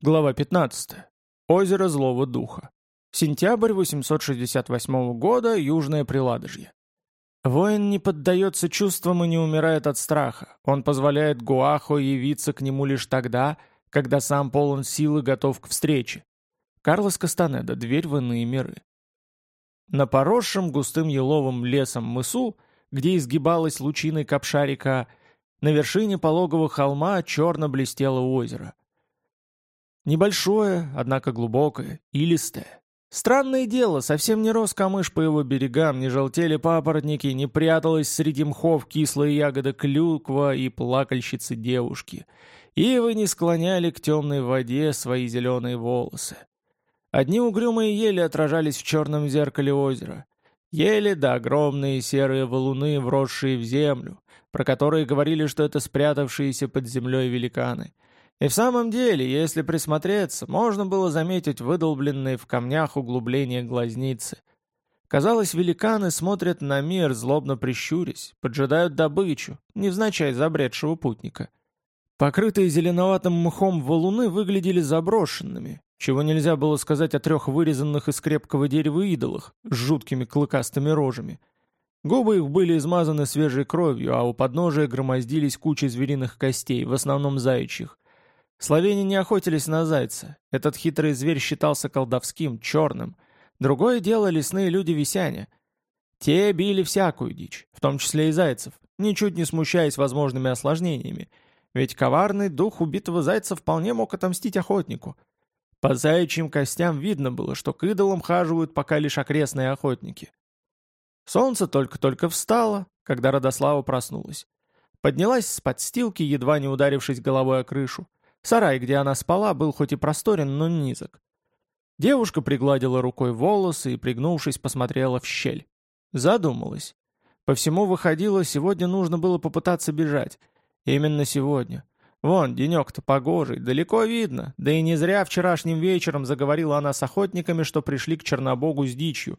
Глава 15. Озеро Злого Духа. Сентябрь 868 года, Южное Приладожье. Воин не поддается чувствам и не умирает от страха. Он позволяет Гуахо явиться к нему лишь тогда, когда сам полон силы готов к встрече. Карлос Кастанеда. Дверь в иные миры. На поросшем густым еловым лесом мысу, где изгибалась лучиной капшарика, на вершине пологого холма черно блестело озеро. Небольшое, однако глубокое, илистое. Странное дело, совсем не рос камыш по его берегам, не желтели папоротники, не пряталась среди мхов кислая ягода клюква и плакальщицы девушки. Ивы не склоняли к темной воде свои зеленые волосы. Одни угрюмые ели отражались в черном зеркале озера. Ели да огромные серые валуны, вросшие в землю, про которые говорили, что это спрятавшиеся под землей великаны — и в самом деле, если присмотреться, можно было заметить выдолбленные в камнях углубления глазницы. Казалось, великаны смотрят на мир, злобно прищурясь, поджидают добычу, невзначай забредшего путника. Покрытые зеленоватым мхом валуны выглядели заброшенными, чего нельзя было сказать о трех вырезанных из крепкого дерева идолах с жуткими клыкастыми рожами. Губы их были измазаны свежей кровью, а у подножия громоздились кучи звериных костей, в основном заячьих. Словени не охотились на зайца. Этот хитрый зверь считался колдовским, черным. Другое дело лесные люди-висяне. Те били всякую дичь, в том числе и зайцев, ничуть не смущаясь возможными осложнениями. Ведь коварный дух убитого зайца вполне мог отомстить охотнику. По заячьим костям видно было, что к идолам хаживают пока лишь окрестные охотники. Солнце только-только встало, когда Родослава проснулась. Поднялась с подстилки, едва не ударившись головой о крышу. Сарай, где она спала, был хоть и просторен, но низок. Девушка пригладила рукой волосы и, пригнувшись, посмотрела в щель. Задумалась. По всему выходило, сегодня нужно было попытаться бежать. Именно сегодня. Вон, денек-то погожий, далеко видно. Да и не зря вчерашним вечером заговорила она с охотниками, что пришли к Чернобогу с дичью.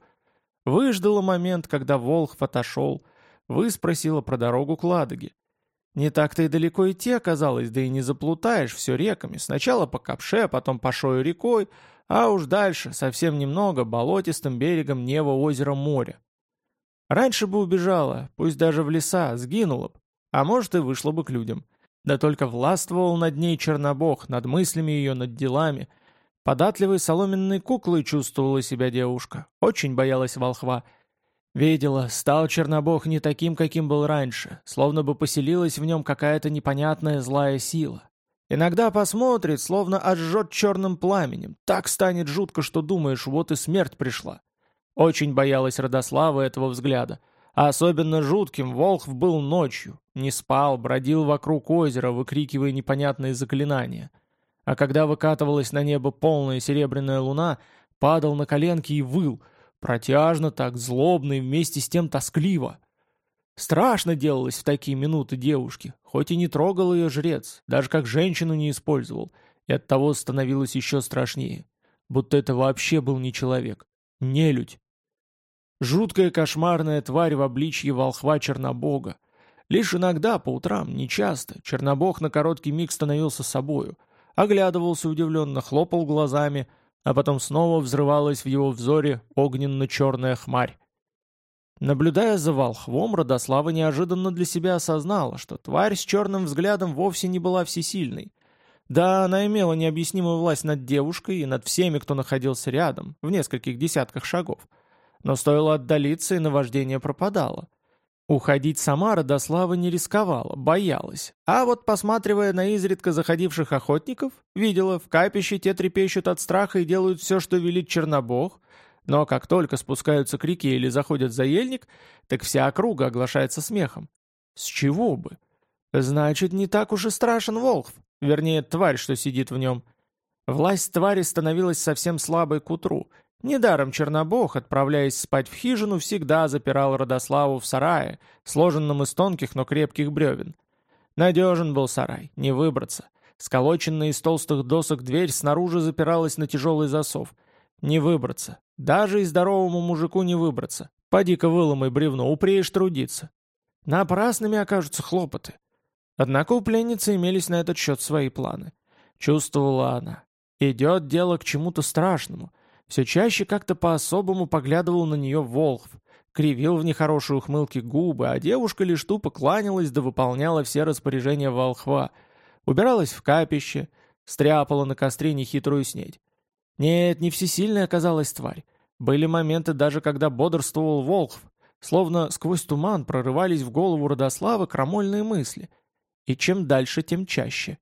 Выждала момент, когда Волхв отошел. Выспросила про дорогу к Ладоге. Не так-то и далеко идти оказалось, да и не заплутаешь, все реками. Сначала по Капше, потом по Шою рекой, а уж дальше, совсем немного, болотистым берегом Нева озера моря. Раньше бы убежала, пусть даже в леса, сгинула бы, а может и вышла бы к людям. Да только властвовал над ней Чернобог, над мыслями ее, над делами. Податливой соломенной куклой чувствовала себя девушка, очень боялась волхва — Видела, стал Чернобог не таким, каким был раньше, словно бы поселилась в нем какая-то непонятная злая сила. Иногда посмотрит, словно отжжет черным пламенем. Так станет жутко, что думаешь, вот и смерть пришла. Очень боялась Родослава этого взгляда. А особенно жутким Волхв был ночью. Не спал, бродил вокруг озера, выкрикивая непонятные заклинания. А когда выкатывалась на небо полная серебряная луна, падал на коленки и выл — Протяжно так, злобно и вместе с тем тоскливо. Страшно делалось в такие минуты девушке, хоть и не трогал ее жрец, даже как женщину не использовал, и оттого становилось еще страшнее. Будто это вообще был не человек, не людь. Жуткая кошмарная тварь в обличье волхва Чернобога. Лишь иногда, по утрам, нечасто, Чернобог на короткий миг становился собою, оглядывался удивленно, хлопал глазами — а потом снова взрывалась в его взоре огненно-черная хмарь. Наблюдая за волхвом, Родослава неожиданно для себя осознала, что тварь с черным взглядом вовсе не была всесильной. Да, она имела необъяснимую власть над девушкой и над всеми, кто находился рядом, в нескольких десятках шагов. Но стоило отдалиться, и наваждение пропадало. Уходить сама Родослава не рисковала, боялась. А вот посматривая на изредка заходивших охотников, видела, в капище те трепещут от страха и делают все, что велит Чернобог, но как только спускаются к реке или заходят за ельник, так вся округа оглашается смехом. С чего бы? Значит, не так уж и страшен Волхв, вернее, тварь, что сидит в нем. Власть твари становилась совсем слабой к утру, Недаром Чернобог, отправляясь спать в хижину, всегда запирал Родославу в сарае, сложенном из тонких, но крепких бревен. Надежен был сарай, не выбраться. Сколоченная из толстых досок дверь снаружи запиралась на тяжелый засов. Не выбраться. Даже и здоровому мужику не выбраться. Поди-ка выломай бревно, упреешь трудиться. Напрасными окажутся хлопоты. Однако у пленницы имелись на этот счет свои планы. Чувствовала она. Идет дело к чему-то страшному. Все чаще как-то по-особому поглядывал на нее Волхв, кривил в нехорошей ухмылке губы, а девушка лишь тупо кланялась да выполняла все распоряжения волхва. Убиралась в капище, стряпала на костре нехитрую снедь. Нет, не всесильная оказалась тварь. Были моменты даже, когда бодрствовал Волхв, словно сквозь туман прорывались в голову Родослава крамольные мысли. И чем дальше, тем чаще.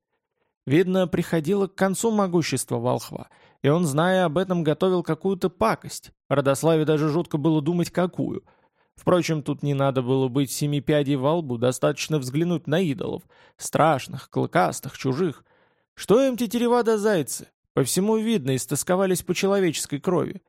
Видно, приходило к концу могущества Волхва, и он, зная об этом, готовил какую-то пакость. Родославе даже жутко было думать, какую. Впрочем, тут не надо было быть семи пядей во лбу, достаточно взглянуть на идолов. Страшных, клыкастых, чужих. Что им тетерева да зайцы? По всему видно, истосковались по человеческой крови.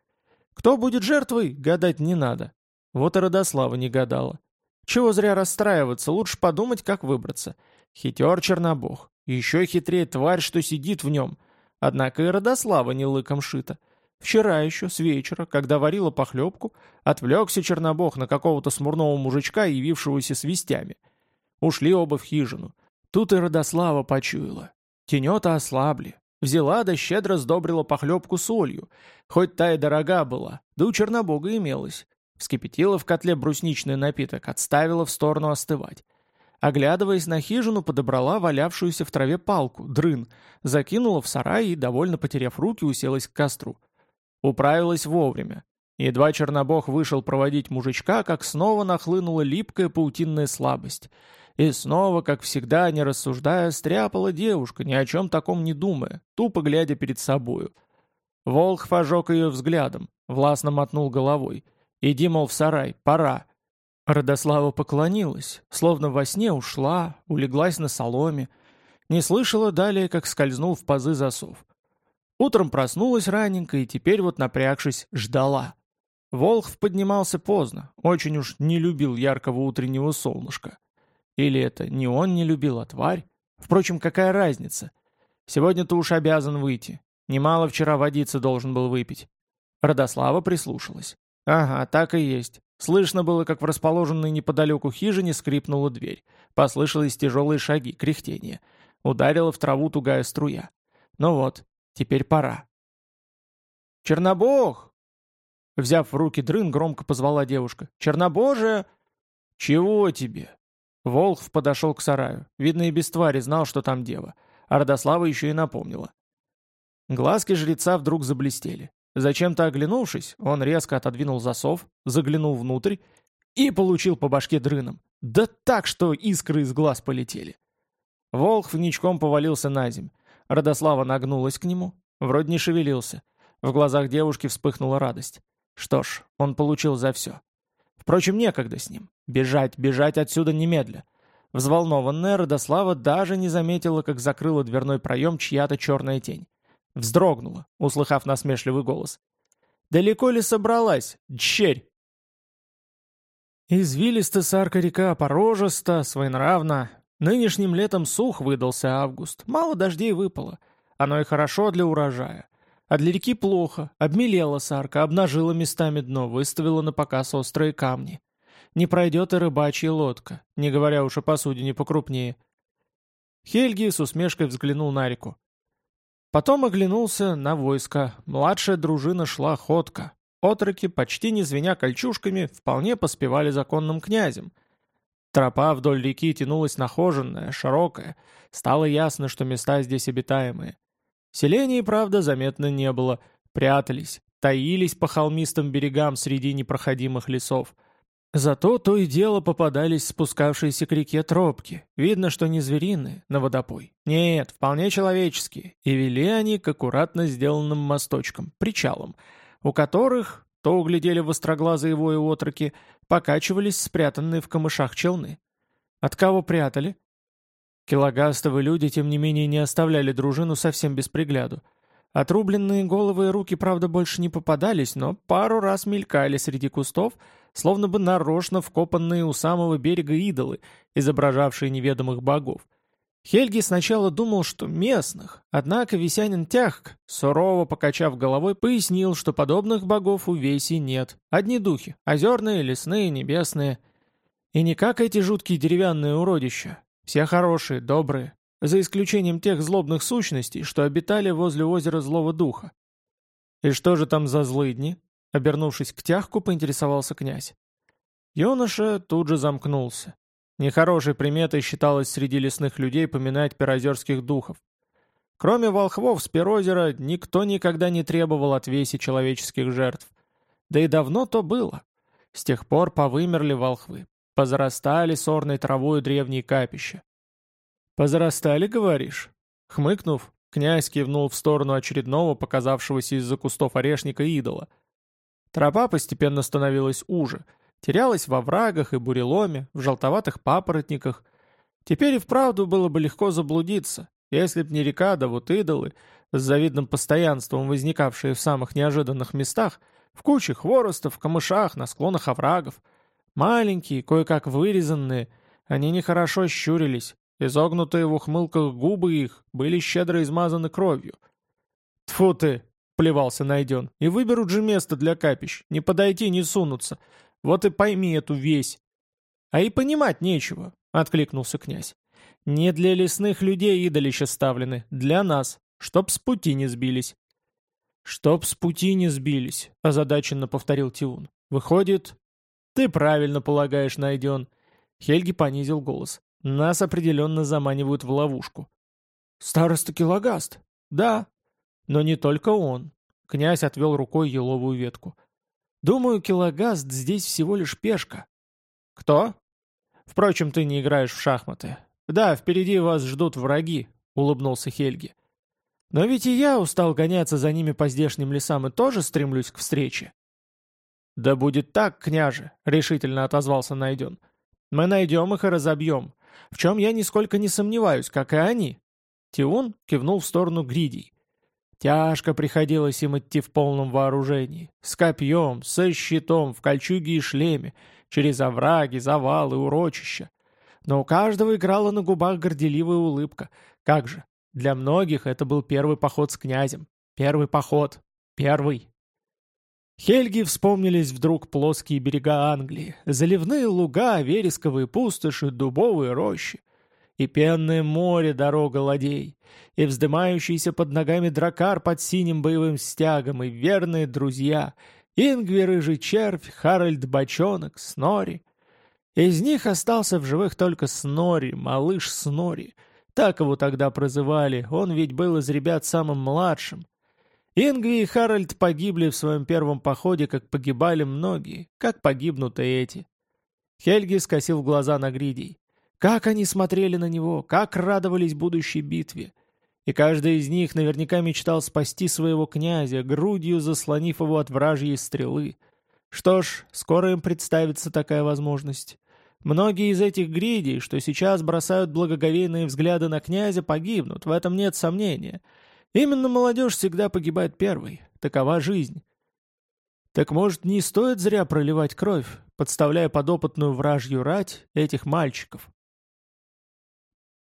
Кто будет жертвой, гадать не надо. Вот и Родослава не гадала. Чего зря расстраиваться, лучше подумать, как выбраться. Хитер Чернобог. Еще хитрее тварь, что сидит в нем. Однако и Родослава не лыком шита. Вчера еще, с вечера, когда варила похлебку, отвлекся Чернобог на какого-то смурного мужичка, явившегося с вестями. Ушли оба в хижину. Тут и Родослава почуяла. Тенета ослабли. Взяла да щедро сдобрила похлебку солью. Хоть та и дорога была, да у Чернобога имелась. Вскипятила в котле брусничный напиток, отставила в сторону остывать. Оглядываясь на хижину, подобрала валявшуюся в траве палку, дрын, закинула в сарай и, довольно потеряв руки, уселась к костру. Управилась вовремя. Едва Чернобог вышел проводить мужичка, как снова нахлынула липкая паутинная слабость. И снова, как всегда, не рассуждая, стряпала девушка, ни о чем таком не думая, тупо глядя перед собою. Волх пожег ее взглядом, властно мотнул головой — Иди, мол, в сарай, пора». Родослава поклонилась, словно во сне ушла, улеглась на соломе. Не слышала далее, как скользнул в пазы засов. Утром проснулась раненько и теперь вот, напрягшись, ждала. Волхв поднимался поздно, очень уж не любил яркого утреннего солнышка. Или это не он не любил, а тварь? Впрочем, какая разница? Сегодня-то уж обязан выйти. Немало вчера водицы должен был выпить. Родослава прислушалась. Ага, так и есть. Слышно было, как в расположенной неподалеку хижине скрипнула дверь. Послышались тяжелые шаги, кряхтение. Ударила в траву тугая струя. Ну вот, теперь пора. «Чернобог!» Взяв в руки дрын, громко позвала девушка. «Чернобоже!» «Чего тебе?» Волхв подошел к сараю. Видно, и без твари знал, что там дева. А Родослава еще и напомнила. Глазки жреца вдруг заблестели. Зачем-то оглянувшись, он резко отодвинул засов, заглянул внутрь и получил по башке дрыном. Да так, что искры из глаз полетели. Волх ничком повалился на земь. Родослава нагнулась к нему. Вроде не шевелился. В глазах девушки вспыхнула радость. Что ж, он получил за все. Впрочем, некогда с ним. Бежать, бежать отсюда немедля. Взволнованная Родослава даже не заметила, как закрыла дверной проем чья-то черная тень. Вздрогнула, услыхав насмешливый голос. «Далеко ли собралась, дщерь?» Извилиста сарка река порожиста, своенравна. Нынешним летом сух выдался август, мало дождей выпало. Оно и хорошо для урожая. А для реки плохо, обмелела сарка, обнажила местами дно, выставила на показ острые камни. Не пройдет и рыбачья лодка, не говоря уж о посудине покрупнее. Хельги с усмешкой взглянул на реку. Потом оглянулся на войско. Младшая дружина шла ходка. Отроки, почти не звеня кольчушками, вполне поспевали законным князем. Тропа вдоль реки тянулась нахоженная, широкая. Стало ясно, что места здесь обитаемые. Селений, правда, заметно не было. Прятались, таились по холмистым берегам среди непроходимых лесов — Зато то и дело попадались спускавшиеся к реке тропки. Видно, что не звериные, на водопой. Нет, вполне человеческие. И вели они к аккуратно сделанным мосточкам, причалам, у которых, то углядели востроглазые вои отроки, покачивались спрятанные в камышах челны. От кого прятали? Килогастовые люди, тем не менее, не оставляли дружину совсем без пригляду. Отрубленные головы и руки, правда, больше не попадались, но пару раз мелькали среди кустов, словно бы нарочно вкопанные у самого берега идолы, изображавшие неведомых богов. Хельги сначала думал, что местных, однако Весянин Тяхк, сурово покачав головой, пояснил, что подобных богов у Веси нет. Одни духи, озерные, лесные, небесные. И не как эти жуткие деревянные уродища. Все хорошие, добрые. за исключением тех злобных сущностей, что обитали возле озера Злого Духа. «И что же там за злыдни?» Обернувшись к тягку, поинтересовался князь. Юноша тут же замкнулся. Нехорошей приметой считалось среди лесных людей поминать перозерских духов. Кроме волхвов с перозера, никто никогда не требовал отвеси человеческих жертв. Да и давно то было. С тех пор повымерли волхвы, позарастали сорной травой древние капища. «Позарастали, говоришь?» Хмыкнув, князь кивнул в сторону очередного, показавшегося из-за кустов орешника идола. Тропа постепенно становилась уже, терялась во врагах и буреломе, в желтоватых папоротниках. Теперь и вправду было бы легко заблудиться, если б не река, да вот идолы, с завидным постоянством возникавшие в самых неожиданных местах, в куче хворостов, в камышах, на склонах оврагов. Маленькие, кое-как вырезанные, они нехорошо щурились, изогнутые в ухмылках губы их были щедро измазаны кровью. Тфу ты!» — плевался найден. «И выберут же место для капищ, не подойти, не сунуться. Вот и пойми эту весь». «А и понимать нечего», — откликнулся князь. «Не для лесных людей идолища ставлены, для нас, чтоб с пути не сбились». «Чтоб с пути не сбились», — озадаченно повторил Тиун. «Выходит...» «Ты правильно полагаешь, найден». Хельги понизил голос. «Нас определенно заманивают в ловушку». «Староста Килогаст?» «Да». «Но не только он». Князь отвел рукой еловую ветку. «Думаю, Килогаст здесь всего лишь пешка». «Кто?» «Впрочем, ты не играешь в шахматы». «Да, впереди вас ждут враги», — улыбнулся Хельги. Но ведь и я устал гоняться за ними по здешним лесам и тоже стремлюсь к встрече. «Да будет так, княже», — решительно отозвался Найден. «Мы найдем их и разобьем, в чем я нисколько не сомневаюсь, как и они». Тиун кивнул в сторону Гридий. Тяжко приходилось им идти в полном вооружении, с копьем, со щитом, в кольчуге и шлеме, через овраги, завалы, урочища. Но у каждого играла на губах горделивая улыбка. Как же, для многих это был первый поход с князем. Первый поход. Первый. Хельги вспомнились вдруг плоские берега Англии, заливные луга, вересковые пустоши, дубовые рощи, и пенное море дорога ладей, и вздымающийся под ногами дракар под синим боевым стягом, и верные друзья, Ингви Рыжий Червь, Харальд Бочонок, Снори. Из них остался в живых только Снори, малыш Снори — так его тогда прозывали, он ведь был из ребят самым младшим. Ингви и Харальд погибли в своем первом походе, как погибали многие, как погибнут и эти. Хельги скосил глаза на Гридий. Как они смотрели на него, как радовались будущей битве. И каждый из них наверняка мечтал спасти своего князя, грудью заслонив его от вражьей стрелы. Что ж, скоро им представится такая возможность. Многие из этих гридей, что сейчас бросают благоговейные взгляды на князя, погибнут, в этом нет сомнения. Именно молодежь всегда погибает первой. Такова жизнь. Так может, не стоит зря проливать кровь, подставляя подопытную вражью рать этих мальчиков?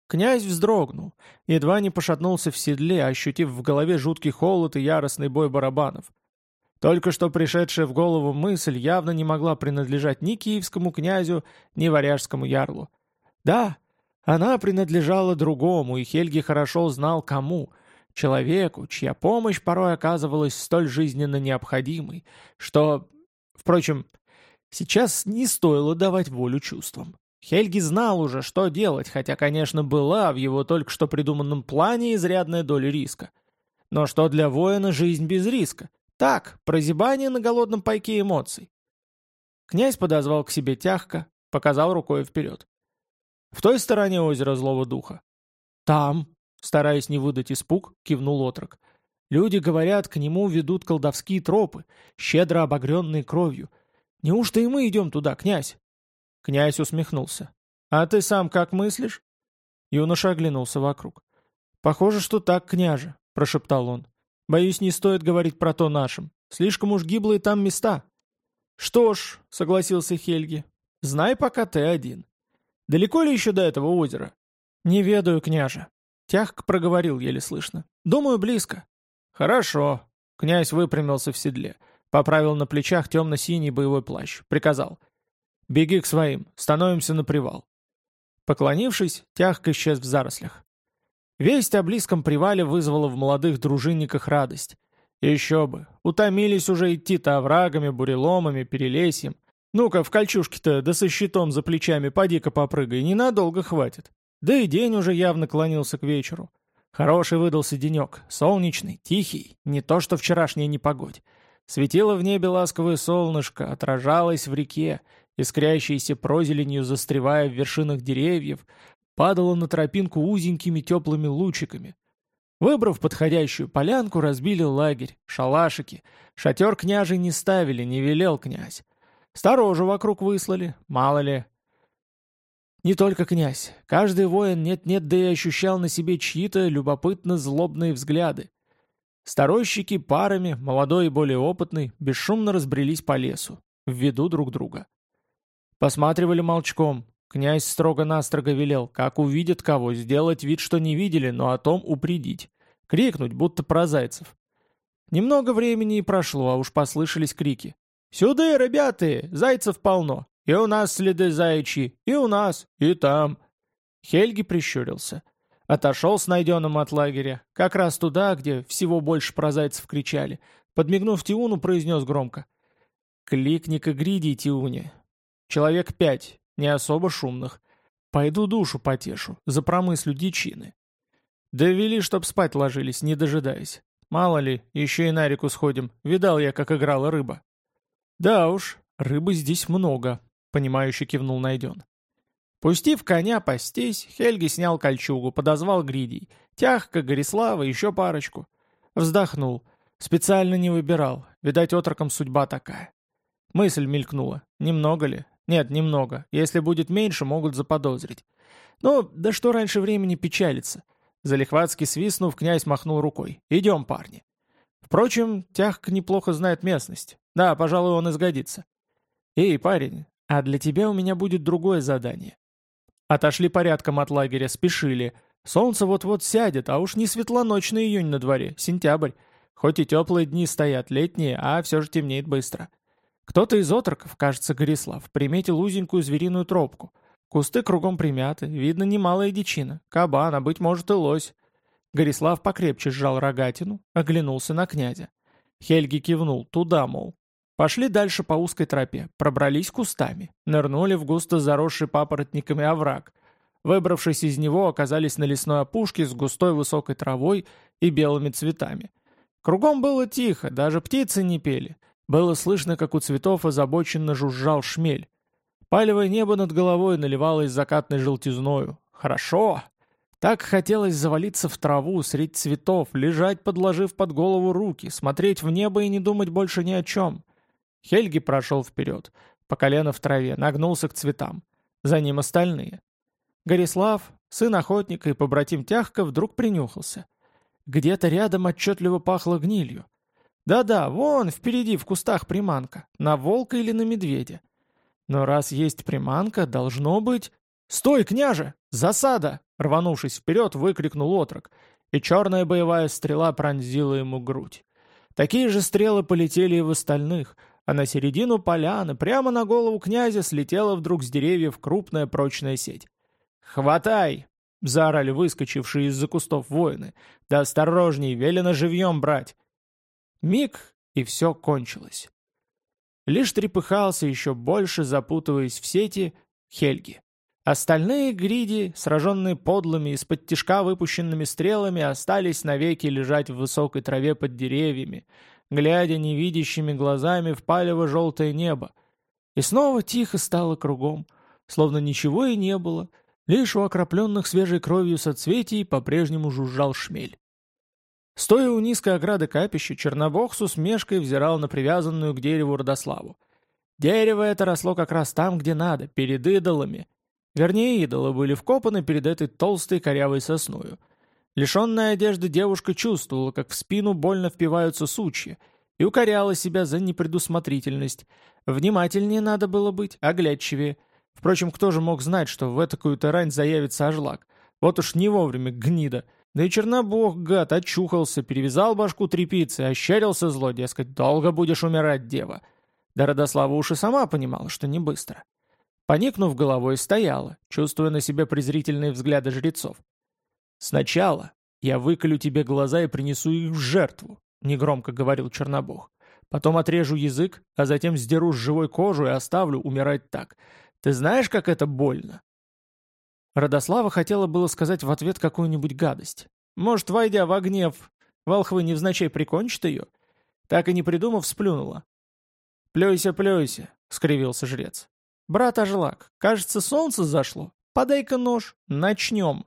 Князь вздрогнул, едва не пошатнулся в седле, ощутив в голове жуткий холод и яростный бой барабанов. Только что пришедшая в голову мысль явно не могла принадлежать ни киевскому князю, ни варяжскому ярлу. Да, она принадлежала другому, и Хельги хорошо знал кому. Человеку, чья помощь порой оказывалась столь жизненно необходимой, что... Впрочем, сейчас не стоило давать волю чувствам. Хельги знал уже, что делать, хотя, конечно, была в его только что придуманном плане изрядная доля риска. Но что для воина жизнь без риска? Так, прозябание на голодном пайке эмоций. Князь подозвал к себе тягко, показал рукой вперед. В той стороне озера Злого Духа. Там, стараясь не выдать испуг, кивнул отрок. Люди, говорят, к нему ведут колдовские тропы, щедро обогренные кровью. Неужто и мы идем туда, князь? Князь усмехнулся. А ты сам как мыслишь? Юноша оглянулся вокруг. «Похоже, что так, княже», — прошептал он. Боюсь, не стоит говорить про то нашим. Слишком уж гиблые там места». «Что ж», — согласился Хельги, — «знай, пока ты один. Далеко ли еще до этого озера?» «Не ведаю, княже». Тягк проговорил еле слышно. «Думаю, близко». «Хорошо». Князь выпрямился в седле. Поправил на плечах темно-синий боевой плащ. Приказал. «Беги к своим. Становимся на привал». Поклонившись, Тягк исчез в зарослях. Весть о близком привале вызвала в молодых дружинниках радость. Еще бы, утомились уже идти-то оврагами, буреломами, перелесьем. Ну-ка, в кольчужке-то да со щитом за плечами поди-ка попрыгай, ненадолго хватит. Да и день уже явно клонился к вечеру. Хороший выдался денек, солнечный, тихий, не то что вчерашняя непогодь. Светило в небе ласковое солнышко, отражалось в реке, искрящейся прозеленью застревая в вершинах деревьев, падало на тропинку узенькими теплыми лучиками. Выбрав подходящую полянку, разбили лагерь, шалашики. Шатер княжей не ставили, не велел князь. Сторожу вокруг выслали, мало ли. Не только князь. Каждый воин нет-нет, да и ощущал на себе чьи-то любопытно-злобные взгляды. Старойщики парами, молодой и более опытный, бесшумно разбрелись по лесу, в виду друг друга. Посматривали молчком. Князь строго-настрого велел, как увидят кого, сделать вид, что не видели, но о том упредить. Крикнуть, будто про зайцев. Немного времени и прошло, а уж послышались крики. «Сюда, ребята! Зайцев полно! И у нас следы заячьи, и у нас, и там!» Хельги прищурился. Отошел с найденным от лагеря, как раз туда, где всего больше про зайцев кричали. Подмигнув Тиуну, произнес громко. «Кликни-ка гриди, Тиуне. Человек пять, не особо шумных. Пойду душу потешу, за промыслю дичины. Довели, чтоб спать ложились, не дожидаясь. Мало ли, еще и на реку сходим. Видал я, как играла рыба. Да уж, рыбы здесь много, понимающе кивнул Найден. Пустив коня пастись, Хельги снял кольчугу, подозвал гридей. Тяжко, Горислава, еще парочку. Вздохнул. Специально не выбирал. Видать, отроком судьба такая. Мысль мелькнула. Немного ли? Нет, немного. Если будет меньше, могут заподозрить. Ну, да что раньше времени печалиться. Залихватски свистнув, князь махнул рукой. «Идем, парни». Впрочем, Тяжко неплохо знает местность. Да, пожалуй, он изгодится. «Эй, парень, а для тебя у меня будет другое задание. Отошли порядком от лагеря, спешили. Солнце вот-вот сядет, а уж не светлоночный июнь на дворе, сентябрь. Хоть и теплые дни стоят, летние, а все же темнеет быстро. Кто-то из отроков, кажется, Горислав, приметил узенькую звериную тропку. Кусты кругом примяты, видно немалая дичина. Кабан, а быть может и лось. Горислав покрепче сжал рогатину, оглянулся на князя. Хельги кивнул, туда, мол. Пошли дальше по узкой тропе, пробрались кустами, нырнули в густо заросший папоротниками овраг. Выбравшись из него, оказались на лесной опушке с густой высокой травой и белыми цветами. Кругом было тихо, даже птицы не пели. Было слышно, как у цветов озабоченно жужжал шмель. Палевое небо над головой наливалось закатной желтизною. Хорошо! Так хотелось завалиться в траву средь цветов, лежать, подложив под голову руки, смотреть в небо и не думать больше ни о чем. Хельги прошел вперед, по колено в траве, нагнулся к цветам. За ним остальные. Горислав, сын охотника и побратим Тяжка, вдруг принюхался. Где-то рядом отчетливо пахло гнилью. Да-да, вон впереди в кустах приманка, на волка или на медведя. Но раз есть приманка, должно быть... «Стой, княже! Засада!» Рванувшись вперед, выкрикнул отрок, и черная боевая стрела пронзила ему грудь. Такие же стрелы полетели и в остальных, а на середину поляны, прямо на голову князя, слетела вдруг с деревьев крупная прочная сеть. «Хватай!» — заорали выскочившие из-за кустов воины. «Да осторожней, велено живьем брать!» Миг, и все кончилось. Лишь трепыхался еще больше, запутываясь в сети, Хельги. Остальные гриди, сраженные подлыми, из-под тишка выпущенными стрелами, остались навеки лежать в высокой траве под деревьями, глядя невидящими глазами в палево-желтое небо. И снова тихо стало кругом, словно ничего и не было, лишь у окропленных свежей кровью соцветий по-прежнему жужжал шмель. Стоя у низкой ограды капища, Чернобог с усмешкой взирал на привязанную к дереву Родославу. Дерево это росло как раз там, где надо, перед идолами. Вернее, идолы были вкопаны перед этой толстой корявой сосною — Лишенная одежды девушка чувствовала, как в спину больно впиваются сучья, и укоряла себя за непредусмотрительность. Внимательнее надо было быть, оглядчивее. Впрочем, кто же мог знать, что в этакую-то рань заявится ожлак? Вот уж не вовремя, гнида. Да и Чернобог, гад, очухался, перевязал башку тряпицы, ощерился зло, дескать, долго будешь умирать, дева. Да Родослава уж и сама понимала, что не быстро. Поникнув головой, стояла, чувствуя на себе презрительные взгляды жрецов. «Сначала я выколю тебе глаза и принесу их в жертву», — негромко говорил Чернобог. «Потом отрежу язык, а затем сдеру с живой кожу и оставлю умирать так. Ты знаешь, как это больно?» Родослава хотела было сказать в ответ какую-нибудь гадость. Может, войдя в гнев, волхвы невзначай прикончат ее? Так и не придумав, сплюнула. «Плюйся, плюйся», — скривился жрец. «Брат Ажлак, кажется, солнце зашло. Подай-ка нож, начнем».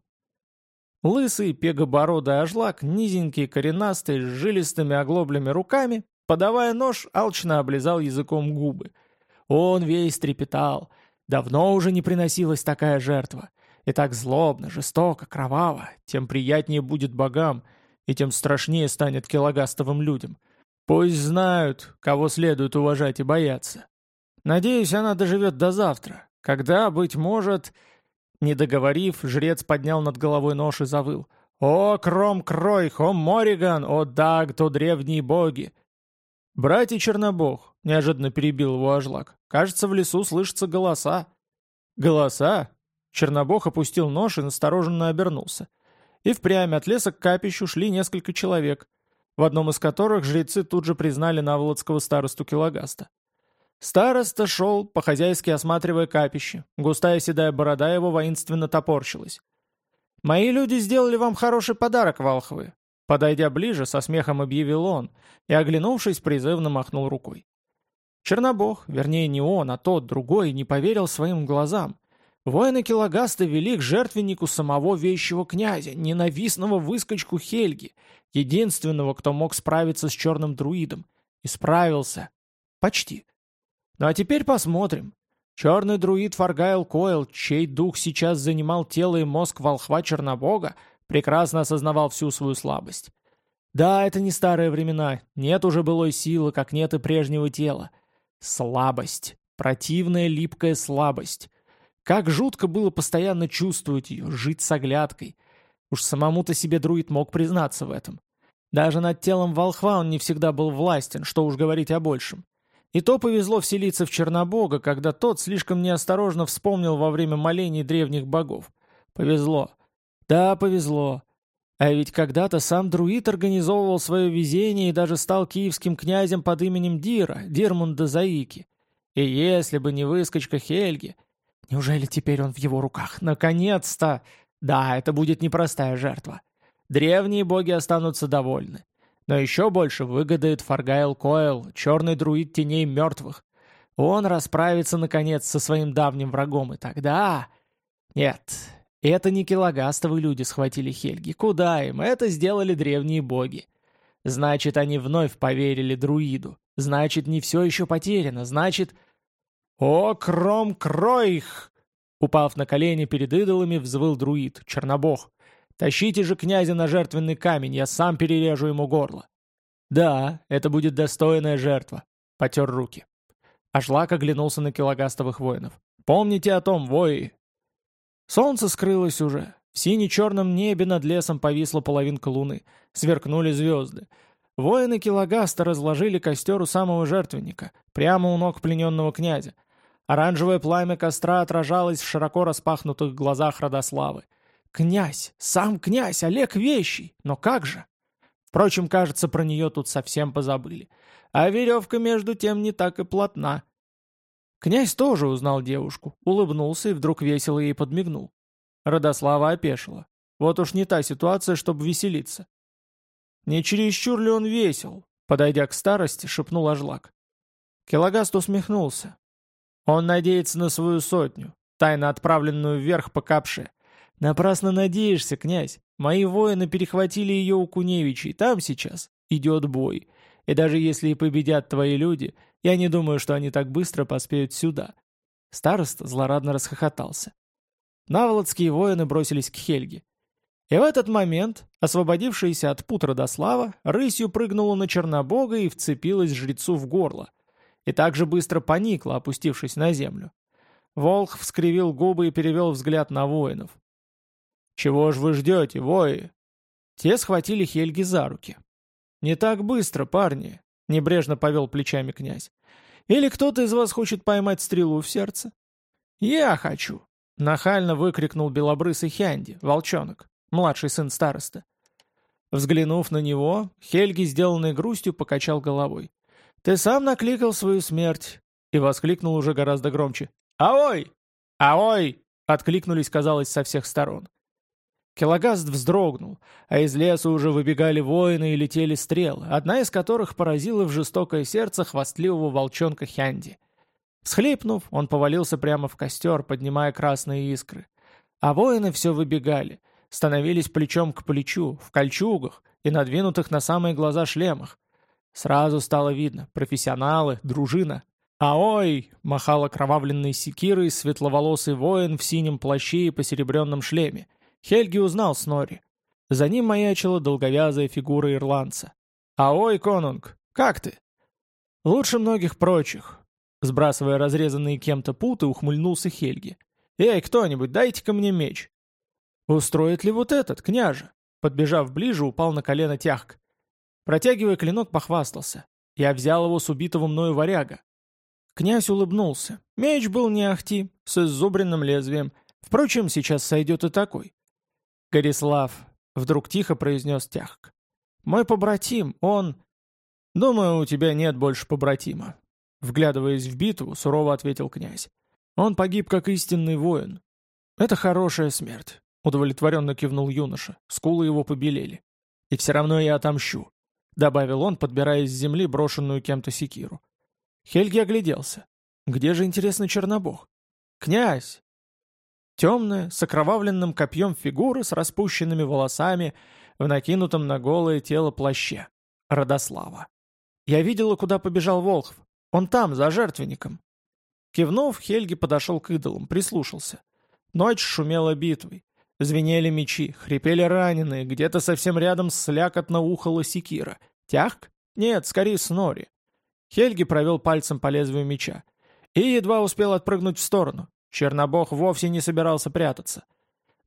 Лысый, пегобородый ажлак, низенький, коренастый, с жилистыми оглоблями руками, подавая нож, алчно облизал языком губы. Он весь трепетал. Давно уже не приносилась такая жертва. И так злобно, жестоко, кроваво, тем приятнее будет богам, и тем страшнее станет килогастовым людям. Пусть знают, кого следует уважать и бояться. Надеюсь, она доживет до завтра, когда, быть может... Не договорив, жрец поднял над головой нож и завыл. «О, Кром Кройх! О, Мориган! О, Даг, то древние боги!» «Братья Чернобог!» — неожиданно перебил его Ажлак. «Кажется, в лесу слышатся голоса». «Голоса? Чернобог опустил нож и настороженно обернулся. И впрямь от леса к капищу шли несколько человек, в одном из которых жрецы тут же признали наволодского старосту Килогаста. Староста шел, по-хозяйски осматривая капище. Густая седая борода его воинственно топорщилась. «Мои люди сделали вам хороший подарок, Волхвы!» Подойдя ближе, со смехом объявил он и, оглянувшись, призывно махнул рукой. Чернобог, вернее не он, а тот, другой, не поверил своим глазам Воины Килогаста вели к жертвеннику самого вещего князя, ненавистного выскочку Хельги, единственного, кто мог справиться с черным друидом. И справился. Почти. Ну а теперь посмотрим. Черный друид Фаргайл Койл, чей дух сейчас занимал тело и мозг волхва Чернобога, прекрасно осознавал всю свою слабость. Да, это не старые времена, нет уже былой силы, как нет и прежнего тела. Слабость. Противная липкая слабость. Как жутко было постоянно чувствовать ее, жить с оглядкой. Уж самому-то себе друид мог признаться в этом. Даже над телом волхва он не всегда был властен, что уж говорить о большем. И то повезло вселиться в Чернобога, когда тот слишком неосторожно вспомнил во время молений древних богов. Повезло. Да, повезло. А ведь когда-то сам друид организовывал свое везение и даже стал киевским князем под именем Дира, Дирмунда Заики. И если бы не выскочка Хельги, Неужели теперь он в его руках? Наконец-то! Да, это будет непростая жертва. Древние боги останутся довольны. Но еще больше выгодает Фаргайл Койл, черный друид теней мертвых. Он расправится, наконец, со своим давним врагом, и тогда... Нет, это не килогастовые люди схватили Хельги. Куда им? Это сделали древние боги. Значит, они вновь поверили друиду. Значит, не все еще потеряно. Значит... «О, кром кроих!» Упав на колени перед идолами, взвыл друид, чернобог. «Тащите же князя на жертвенный камень, я сам перережу ему горло». «Да, это будет достойная жертва», — потер руки. Ашлак оглянулся на килогастовых воинов. «Помните о том, вои!» Солнце скрылось уже. В сине-черном небе над лесом повисла половинка луны. Сверкнули звезды. Воины Килогаста разложили костер у самого жертвенника, прямо у ног плененного князя. Оранжевое пламя костра отражалось в широко распахнутых глазах Родославы. «Князь! Сам князь! Олег Вещий! Но как же?» Впрочем, кажется, про нее тут совсем позабыли. А веревка, между тем, не так и плотна. Князь тоже узнал девушку, улыбнулся и вдруг весело ей подмигнул. Родослава опешила. Вот уж не та ситуация, чтобы веселиться. «Не чересчур ли он весел?» Подойдя к старости, шепнул Ажлак. Келогаст усмехнулся. Он надеется на свою сотню, тайно отправленную вверх по капше. Напрасно надеешься, князь. Мои воины перехватили ее у Куневичей, там сейчас идет бой. И даже если и победят твои люди, я не думаю, что они так быстро поспеют сюда». Староста злорадно расхохотался. Наволодские воины бросились к Хельге. И в этот момент, освободившаяся от пут Родослава, рысью прыгнула на Чернобога и вцепилась жрецу в горло и также быстро поникла, опустившись на землю. Волх вскривил губы и перевел взгляд на воинов. «Чего ж вы ждете, вои?» Те схватили Хельги за руки. «Не так быстро, парни», — небрежно повел плечами князь. «Или кто-то из вас хочет поймать стрелу в сердце?» «Я хочу», — нахально выкрикнул белобрысый Хянди, волчонок. младший сын староста. Взглянув на него, Хельги, сделанной грустью, покачал головой. «Ты сам накликал свою смерть!» и воскликнул уже гораздо громче. «Аой! Аой!» — откликнулись, казалось, со всех сторон. Келогаст вздрогнул, а из леса уже выбегали воины и летели стрелы, одна из которых поразила в жестокое сердце хвастливого волчонка Хянди. Схлипнув, он повалился прямо в костер, поднимая красные искры. А воины все выбегали, становились плечом к плечу, в кольчугах и надвинутых на самые глаза шлемах. Сразу стало видно — профессионалы, дружина. «Аой!» — махал окровавленной секирой светловолосый воин в синем плаще и посеребренном шлеме. Хельги узнал Снори. За ним маячила долговязая фигура ирландца. «Аой, конунг, как ты?» «Лучше многих прочих», — сбрасывая разрезанные кем-то путы, ухмыльнулся Хельги. «Эй, кто-нибудь, дайте-ка мне меч!» «Устроит ли вот этот, княже?» Подбежав ближе, упал на колено тягк. Протягивая клинок, похвастался. Я взял его с убитого мною варяга. Князь улыбнулся. Меч был не ахти, с иззубренным лезвием. Впрочем, сейчас сойдет и такой. «Горислав», — вдруг тихо произнес тягк. «Мой побратим, он...» «Думаю, у тебя нет больше побратима». Вглядываясь в битву, сурово ответил князь. «Он погиб как истинный воин. Это хорошая смерть. Удовлетворенно кивнул юноша, скулы его побелели. «И все равно я отомщу», — добавил он, подбирая с земли брошенную кем-то секиру. Хельги огляделся. «Где же, интересно, Чернобог?» «Князь!» Темная, с окровавленным копьем фигуры с распущенными волосами, в накинутом на голое тело плаще. Родослава. «Я видела, куда побежал Волхв. Он там, за жертвенником». Кивнув, Хельги подошел к идолам, прислушался. Ночь шумела битвой. Звенели мечи, хрипели раненые, где-то совсем рядом слякотно ухала секира. Тяг? Нет, скорее снори. Хельги провел пальцем по лезвию меча. И едва успел отпрыгнуть в сторону. Чернобог вовсе не собирался прятаться.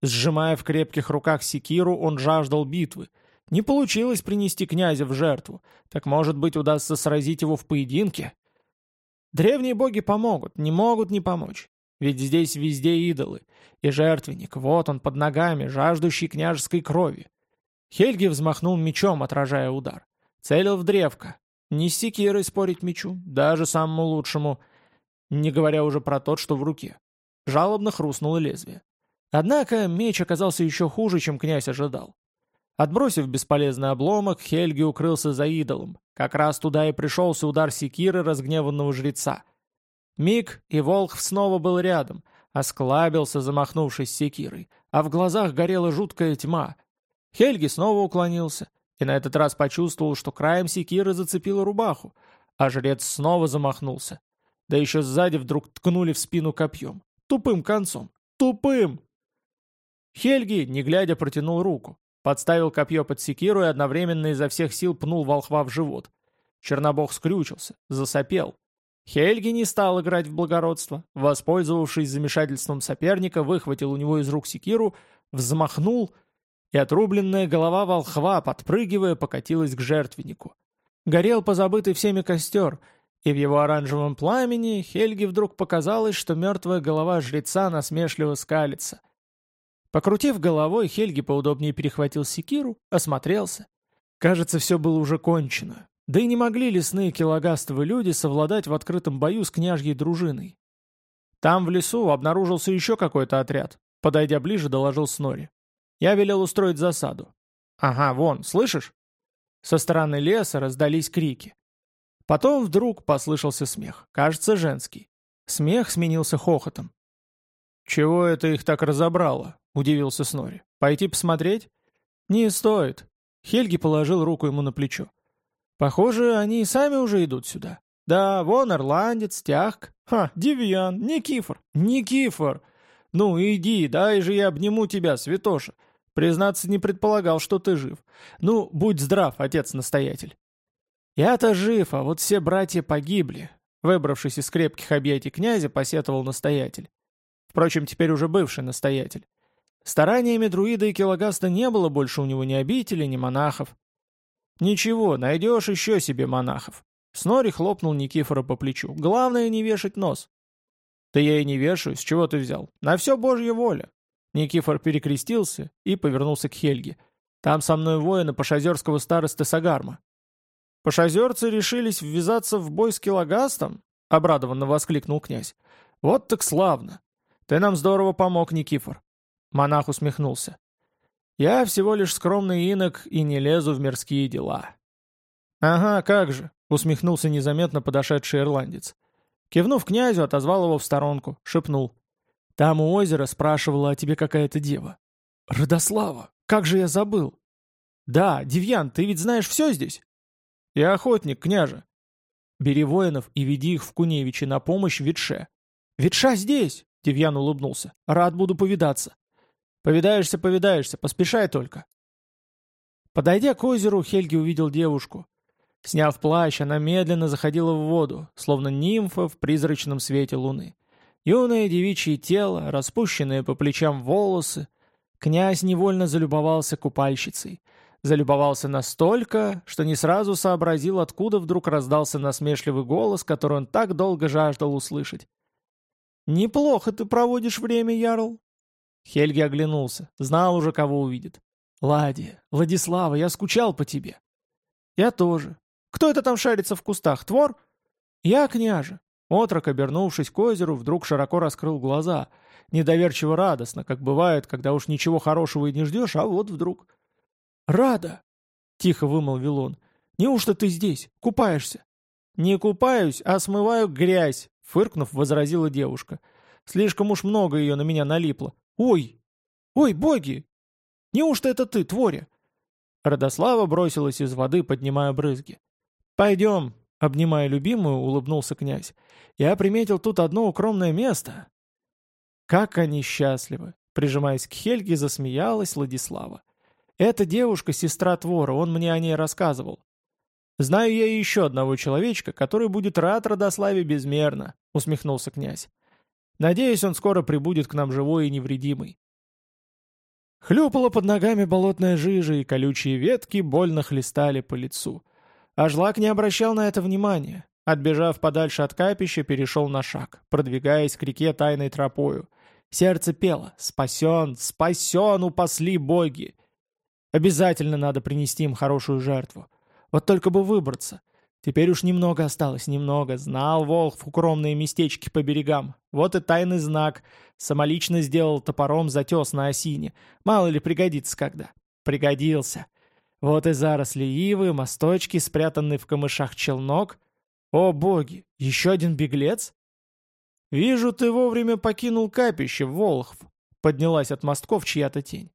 Сжимая в крепких руках секиру, он жаждал битвы. Не получилось принести князя в жертву. Так, может быть, удастся сразить его в поединке? Древние боги помогут, не могут не помочь. Ведь здесь везде идолы. И жертвенник, вот он под ногами, жаждущий княжеской крови. Хельги взмахнул мечом, отражая удар. Целил в древко. Не с секирой спорить мечу, даже самому лучшему, не говоря уже про тот, что в руке. Жалобно хрустнуло лезвие. Однако меч оказался еще хуже, чем князь ожидал. Отбросив бесполезный обломок, Хельги укрылся за идолом. Как раз туда и пришелся удар секиры разгневанного жреца. Миг, и Волхв снова был рядом, осклабился, замахнувшись секирой, а в глазах горела жуткая тьма. Хельги снова уклонился, и на этот раз почувствовал, что краем секиры зацепила рубаху, а жрец снова замахнулся. Да еще сзади вдруг ткнули в спину копьем. Тупым концом. Тупым! Хельги, не глядя, протянул руку, подставил копье под секиру и одновременно изо всех сил пнул волхва в живот. Чернобог скрючился, засопел, Хельги не стал играть в благородство. Воспользовавшись замешательством соперника, выхватил у него из рук секиру, взмахнул, и отрубленная голова волхва, подпрыгивая, покатилась к жертвеннику. Горел позабытый всеми костер, и в его оранжевом пламени Хельге вдруг показалось, что мертвая голова жреца насмешливо скалится. Покрутив головой, Хельги поудобнее перехватил секиру, осмотрелся. Кажется, все было уже кончено. Да и не могли лесные килогастовые люди совладать в открытом бою с княжьей дружиной. Там в лесу обнаружился еще какой-то отряд. Подойдя ближе, доложил Снори. Я велел устроить засаду. Ага, вон, слышишь? Со стороны леса раздались крики. Потом вдруг послышался смех, кажется, женский. Смех сменился хохотом. «Чего это их так разобрало?» — удивился Снори. «Пойти посмотреть?» «Не стоит». Хельги положил руку ему на плечо. Похоже, они и сами уже идут сюда. Да, вон ирландец, тяг. Ха, Девьян, Никифор, Никифор. Ну, иди, дай же я обниму тебя, святоша. Признаться, не предполагал, что ты жив. Ну, будь здрав, отец-настоятель. Я-то жив, а вот все братья погибли. Выбравшись из крепких объятий князя, посетовал настоятель. Впрочем, теперь уже бывший настоятель. Стараниями друида и килогаста не было больше у него ни обителей, ни монахов. «Ничего, найдешь еще себе монахов». Снори хлопнул Никифора по плечу. «Главное не вешать нос». «Да я и не вешаю, с чего ты взял? На все божья воля». Никифор перекрестился и повернулся к Хельге. «Там со мной воины пошазерского старосты Сагарма». «Пошазерцы решились ввязаться в бой с Килогастом?» — обрадованно воскликнул князь. «Вот так славно! Ты нам здорово помог, Никифор!» Монах усмехнулся. «Я всего лишь скромный инок и не лезу в мирские дела». «Ага, как же!» — усмехнулся незаметно подошедший ирландец. Кивнув князю, отозвал его в сторонку, шепнул. «Там у озера спрашивала о тебе какая-то дева». «Родослава! Как же я забыл!» «Да, Девьян, ты ведь знаешь все здесь?» «Я охотник, княже». «Бери воинов и веди их в Куневичи на помощь Ветше». «Ветша здесь!» — Девьян улыбнулся. «Рад буду повидаться». «Повидаешься, повидаешься, поспешай только». Подойдя к озеру, Хельги увидел девушку. Сняв плащ, она медленно заходила в воду, словно нимфа в призрачном свете луны. Юное девичье тело, распущенные по плечам волосы. Князь невольно залюбовался купальщицей. Залюбовался настолько, что не сразу сообразил, откуда вдруг раздался насмешливый голос, который он так долго жаждал услышать. «Неплохо ты проводишь время, Ярл!» Хельги оглянулся, знал уже, кого увидит. «Ладия, Владислава, я скучал по тебе». «Я тоже. Кто это там шарится в кустах, твор?» «Я, княже». Отрок, обернувшись к озеру, вдруг широко раскрыл глаза, недоверчиво радостно, как бывает, когда уж ничего хорошего и не ждешь, а вот вдруг. «Рада!» — тихо вымолвил он. «Неужто ты здесь? Купаешься?» «Не купаюсь, а смываю грязь», — фыркнув, возразила девушка. «Слишком уж много ее на меня налипло. Ой! Ой, боги! Неужто это ты, Творя?» Родослава бросилась из воды, поднимая брызги. «Пойдем», — обнимая любимую, улыбнулся князь. «Я приметил тут одно укромное место». «Как они счастливы!» — прижимаясь к Хельге, засмеялась Владислава. «Эта девушка — сестра Твора, он мне о ней рассказывал. Знаю я еще одного человечка, который будет рад Родославе безмерно», — усмехнулся князь. «Надеюсь, он скоро прибудет к нам живой и невредимый». Хлюпала под ногами болотная жижа, и колючие ветки больно хлестали по лицу. Ажлак не обращал на это внимания. Отбежав подальше от капища, перешел на шаг, продвигаясь к реке тайной тропою. Сердце пело «Спасен! Спасен! Упасли боги!» Обязательно надо принести им хорошую жертву. Вот только бы выбраться. Теперь уж немного осталось, немного. Знал Волхв укромные местечки по берегам. Вот и тайный знак. Самолично сделал топором затес на осине. Мало ли пригодится когда. Пригодился. Вот и заросли ивы, мосточки, спрятанный в камышах челнок. О боги, еще один беглец? Вижу, ты вовремя покинул капище, Волхв. Поднялась от мостков чья-то тень.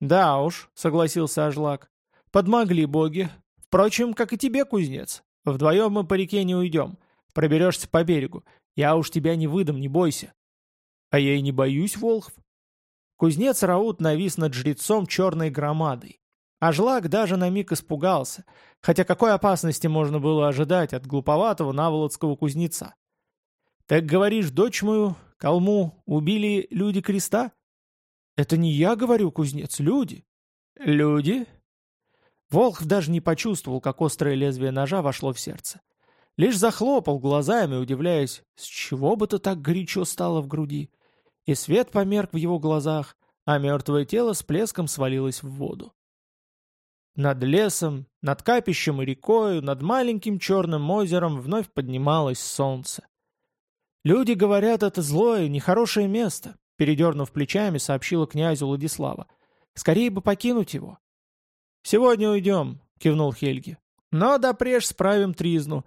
Да уж, согласился Ажлак. Подмогли боги. Впрочем, как и тебе, кузнец. Вдвоем мы по реке не уйдем. Проберешься по берегу. Я уж тебя не выдам, не бойся. А я и не боюсь, Волхв. Кузнец Раут навис над жрецом черной громадой. А Жлак даже на миг испугался, хотя какой опасности можно было ожидать от глуповатого наволодского кузнеца? «Так говоришь, дочь мою, Калму, убили люди креста?» «Это не я говорю, кузнец, люди». «Люди?» Волхв даже не почувствовал, как острое лезвие ножа вошло в сердце. Лишь захлопал глазами, удивляясь, с чего бы то так горячо стало в груди. И свет померк в его глазах, а мертвое тело с плеском свалилось в воду. Над лесом, над капищем и рекою, над маленьким черным озером вновь поднималось солнце. «Люди говорят, это злое, нехорошее место», — передернув плечами, сообщила князю Владислава. «Скорее бы покинуть его». «Сегодня уйдем», — кивнул Хельги. «Но допреж справим тризну.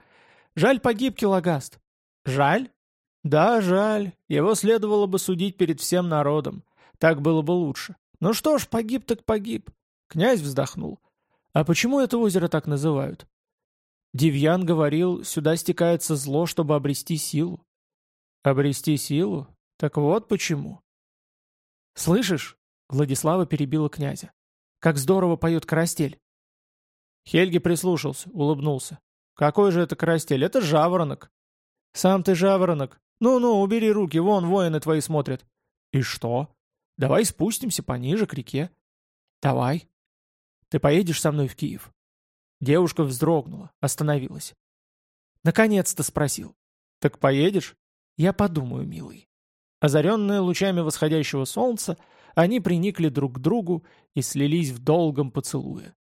Жаль погиб Килогаст». «Жаль?» «Да, жаль. Его следовало бы судить перед всем народом. Так было бы лучше. Ну что ж, погиб так погиб». Князь вздохнул. А почему это озеро так называют? Девьян говорил, сюда стекается зло, чтобы обрести силу. Обрести силу? Так вот почему. Слышишь? Владислава перебила князя. Как здорово поет карастель. Хельги прислушался, улыбнулся. Какой же это карастель? Это жаворонок. Сам ты жаворонок. Ну-ну, убери руки, вон воины твои смотрят. И что? Давай спустимся пониже к реке. Давай. Ты поедешь со мной в Киев?» Девушка вздрогнула, остановилась. «Наконец-то спросил». «Так поедешь?» «Я подумаю, милый». Озаренная лучами восходящего солнца, Они приникли друг к другу и слились в долгом поцелуе.